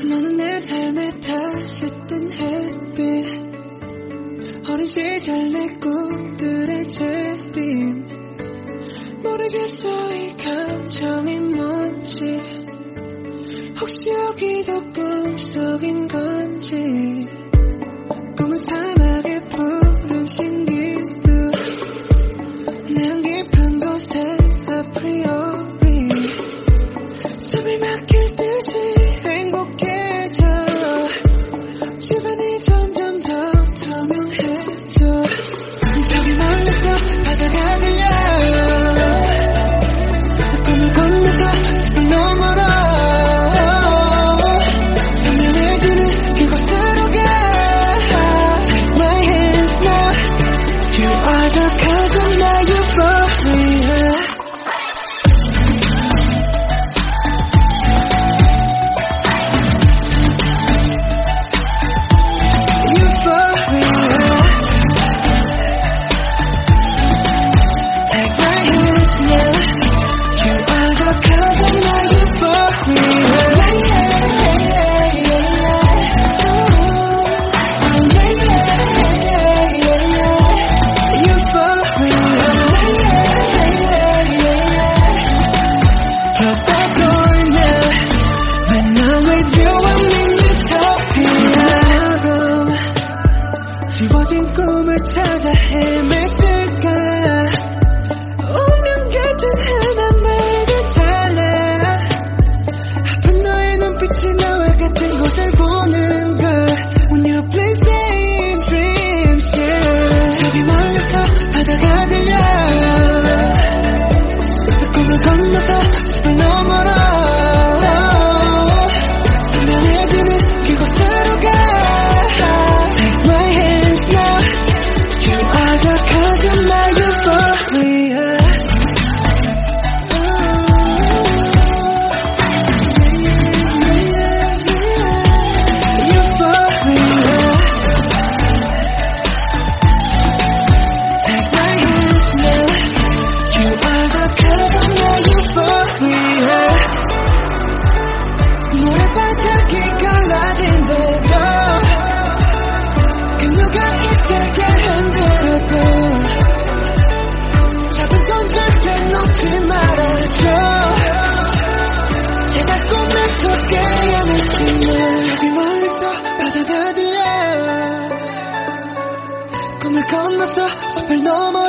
너는 내 삶에 다시 뜬 햇빛. 어린 시절 내 꿈들의 재림. 모르겠어 이 감정이 뭔지. 혹시 여기도 꿈속인 건지. 꿈은 사막의 푸른 신기루. 내 깊은 곳에 아프리오 gonna you from 찾아 헤맸을까? 있어 을 넘어